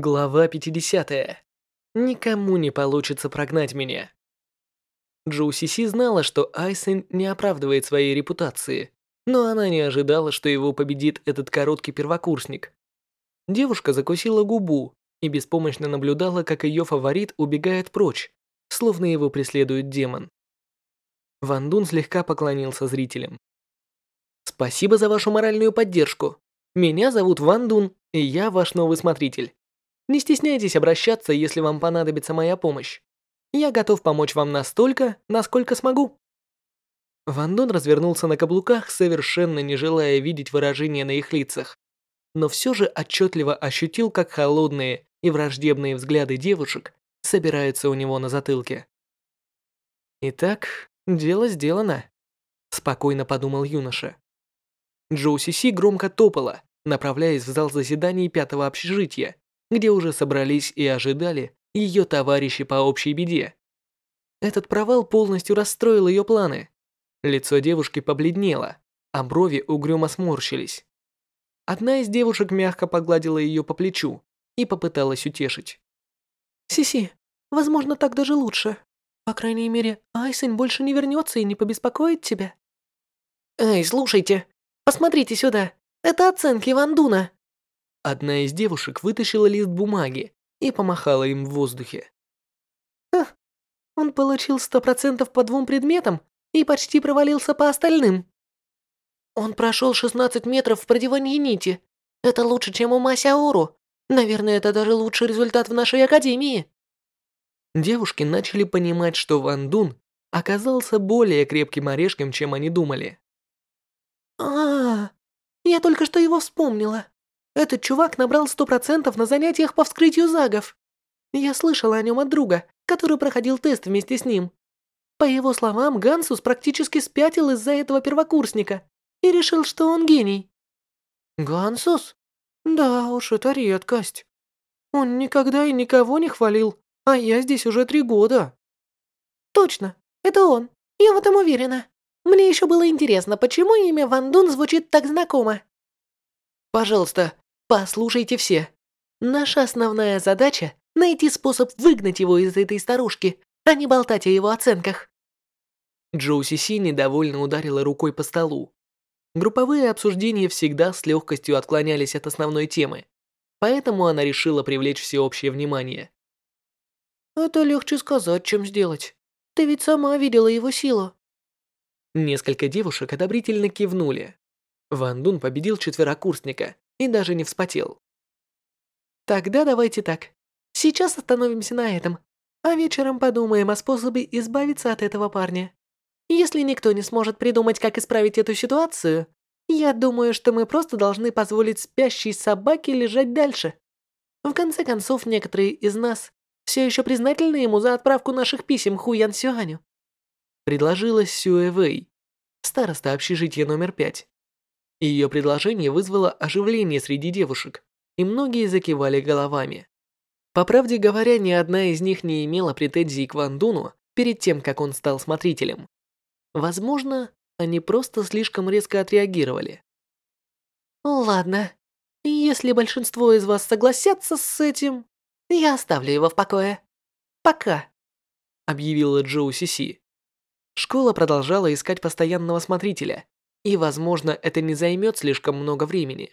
Глава 50. Никому не получится прогнать меня. Джоу Сиси знала, что Айсен не оправдывает своей репутации, но она не ожидала, что его победит этот короткий первокурсник. Девушка закусила губу и беспомощно наблюдала, как ее фаворит убегает прочь, словно его преследует демон. Ван Дун слегка поклонился зрителям. «Спасибо за вашу моральную поддержку. Меня зовут Ван Дун, и я ваш новый смотритель. Не стесняйтесь обращаться, если вам понадобится моя помощь. Я готов помочь вам настолько, насколько смогу». Ван Дун развернулся на каблуках, совершенно не желая видеть выражения на их лицах, но все же отчетливо ощутил, как холодные и враждебные взгляды девушек собираются у него на затылке. «Итак, дело сделано», — спокойно подумал юноша. Джоу Си громко топала, направляясь в зал заседаний пятого общежития, где уже собрались и ожидали ее товарищи по общей беде. Этот провал полностью расстроил ее планы. Лицо девушки побледнело, а брови угрюмо сморщились. Одна из девушек мягко погладила ее по плечу и попыталась утешить. «Сиси, возможно, так даже лучше. По крайней мере, Айсен больше не вернется и не побеспокоит тебя». «Эй, слушайте, посмотрите сюда. Это оценки Вандуна. Одна из девушек вытащила лист бумаги и помахала им в воздухе. Ха, он получил сто процентов по двум предметам и почти провалился по остальным. Он прошел 16 метров в продевании нити. Это лучше, чем у Масяору. Наверное, это даже лучший результат в нашей академии. Девушки начали понимать, что Ван Дун оказался более крепким орешком, чем они думали. А, -а, -а я только что его вспомнила. Этот чувак набрал сто процентов на занятиях по вскрытию загов. Я слышала о нем от друга, который проходил тест вместе с ним. По его словам, Гансус практически спятил из-за этого первокурсника и решил, что он гений. Гансус? Да уж, это редкость. Он никогда и никого не хвалил, а я здесь уже три года. Точно, это он. Я в этом уверена. Мне еще было интересно, почему имя Ван Дун звучит так знакомо. Пожалуйста, Послушайте все. Наша основная задача – найти способ выгнать его из этой старушки, а не болтать о его оценках. Джоу Сиси недовольно ударила рукой по столу. Групповые обсуждения всегда с легкостью отклонялись от основной темы, поэтому она решила привлечь всеобщее внимание. «Это легче сказать, чем сделать. Ты ведь сама видела его силу». Несколько девушек одобрительно кивнули. Ван Дун победил четверокурсника, и даже не вспотел. Тогда давайте так. Сейчас остановимся на этом, а вечером подумаем о способе избавиться от этого парня. Если никто не сможет придумать, как исправить эту ситуацию, я думаю, что мы просто должны позволить спящей собаке лежать дальше. В конце концов, некоторые из нас все еще признательны ему за отправку наших писем Ху Ян Сюаню. Предложила Сюэ Вэй, староста общежития номер пять. Ее предложение вызвало оживление среди девушек, и многие закивали головами. По правде говоря, ни одна из них не имела претензий к Ван Дуну перед тем, как он стал смотрителем. Возможно, они просто слишком резко отреагировали. «Ладно, если большинство из вас согласятся с этим, я оставлю его в покое. Пока», — объявила Джоу Сиси. Школа продолжала искать постоянного смотрителя, и, возможно, это не займет слишком много времени.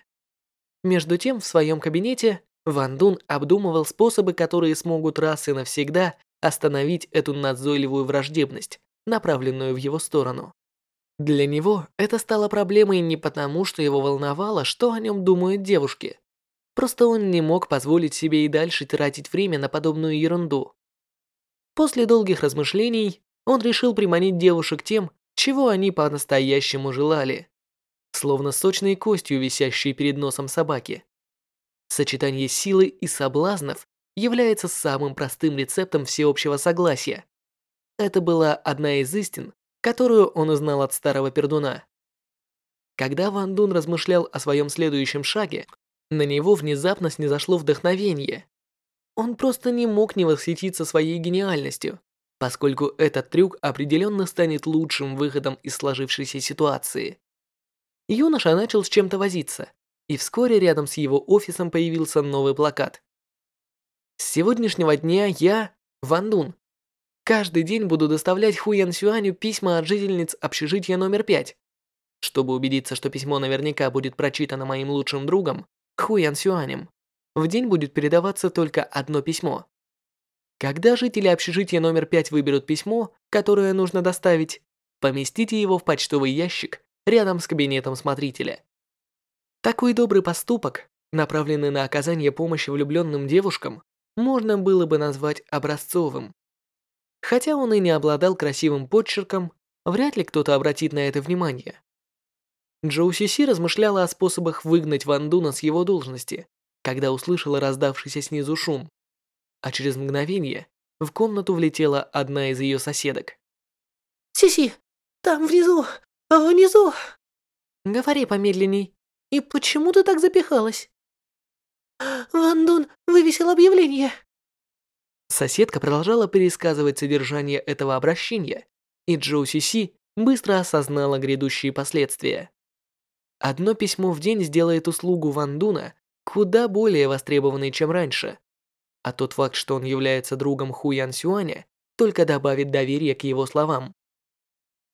Между тем, в своем кабинете Ван Дун обдумывал способы, которые смогут раз и навсегда остановить эту назойливую враждебность, направленную в его сторону. Для него это стало проблемой не потому, что его волновало, что о нем думают девушки. Просто он не мог позволить себе и дальше тратить время на подобную ерунду. После долгих размышлений он решил приманить девушек тем, чего они по-настоящему желали, словно сочной костью, висящей перед носом собаки. Сочетание силы и соблазнов является самым простым рецептом всеобщего согласия. Это была одна из истин, которую он узнал от старого пердуна. Когда Ван Дун размышлял о своем следующем шаге, на него внезапно снизошло вдохновение. Он просто не мог не восхититься своей гениальностью поскольку этот трюк определенно станет лучшим выходом из сложившейся ситуации. Юноша начал с чем-то возиться, и вскоре рядом с его офисом появился новый плакат. С сегодняшнего дня я Ван Дун. Каждый день буду доставлять Хуян Сюаню письма от жительниц общежития номер пять. Чтобы убедиться, что письмо наверняка будет прочитано моим лучшим другом, Хуян Сюанем, в день будет передаваться только одно письмо. Когда жители общежития номер 5 выберут письмо, которое нужно доставить, поместите его в почтовый ящик рядом с кабинетом смотрителя. Такой добрый поступок, направленный на оказание помощи влюбленным девушкам, можно было бы назвать образцовым. Хотя он и не обладал красивым подчерком, вряд ли кто-то обратит на это внимание. Джоу Сиси размышляла о способах выгнать Ван Дуна с его должности, когда услышала раздавшийся снизу шум. А через мгновение в комнату влетела одна из ее соседок. «Сиси, там внизу, внизу!» «Говори помедленней. И почему ты так запихалась?» «Ван Дун вывесил объявление». Соседка продолжала пересказывать содержание этого обращения, и Джоу Сиси быстро осознала грядущие последствия. Одно письмо в день сделает услугу Ван Дуна куда более востребованный, чем раньше. А тот факт, что он является другом Ху Ян Сюаня, только добавит доверия к его словам.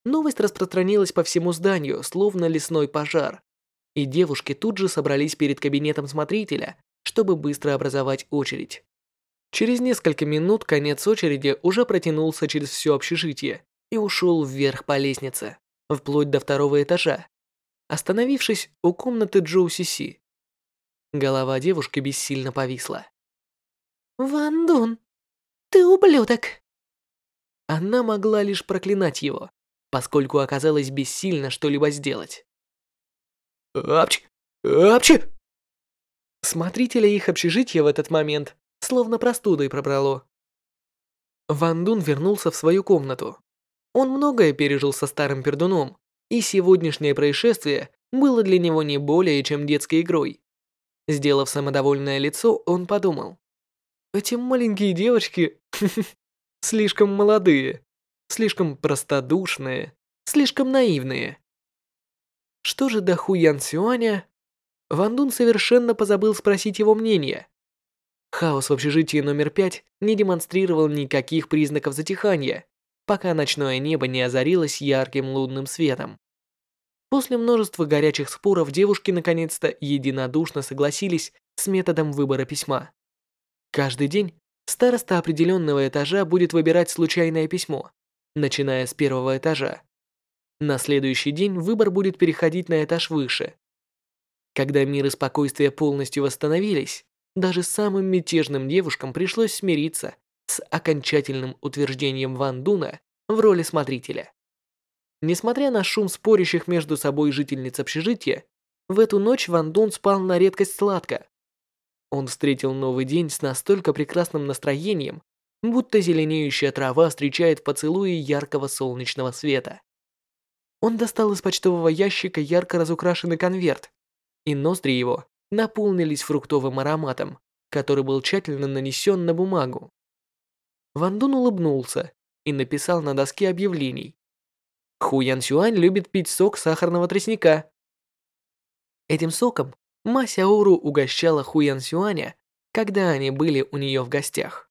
Новость распространилась по всему зданию, словно лесной пожар, и девушки тут же собрались перед кабинетом смотрителя, чтобы быстро образовать очередь. Через несколько минут конец очереди уже протянулся через все общежитие и ушел вверх по лестнице, вплоть до второго этажа, остановившись у комнаты Джоу Сиси. Голова девушки бессильно повисла. «Ван Дун, ты ублюдок!» Она могла лишь проклинать его, поскольку оказалась бессильна что-либо сделать. «Апчи! Апчи!» Смотрителя их общежития в этот момент словно простудой пробрало. Ван Дун вернулся в свою комнату. Он многое пережил со старым пердуном, и сегодняшнее происшествие было для него не более чем детской игрой. Сделав самодовольное лицо, он подумал. Эти маленькие девочки слишком молодые, слишком простодушные, слишком наивные. Что же до Ху Ян Сюаня? Ван Дун совершенно позабыл спросить его мнение. Хаос в общежитии номер пять не демонстрировал никаких признаков затихания, пока ночное небо не озарилось ярким лунным светом. После множества горячих споров девушки наконец-то единодушно согласились с методом выбора письма. Каждый день староста определенного этажа будет выбирать случайное письмо, начиная с первого этажа. На следующий день выбор будет переходить на этаж выше. Когда мир и спокойствие полностью восстановились, даже самым мятежным девушкам пришлось смириться с окончательным утверждением Ван Дуна в роли смотрителя. Несмотря на шум спорящих между собой жительниц общежития, в эту ночь Ван Дун спал на редкость сладко. Он встретил новый день с настолько прекрасным настроением, будто зеленеющая трава встречает поцелуи яркого солнечного света. Он достал из почтового ящика ярко разукрашенный конверт, и ноздри его наполнились фруктовым ароматом, который был тщательно нанесен на бумагу. Ван Дун улыбнулся и написал на доске объявлений. Ху Ян Сюань любит пить сок сахарного тростника. Этим соком Ма Сяору угощала Ху Ян Сюаня, когда они были у нее в гостях.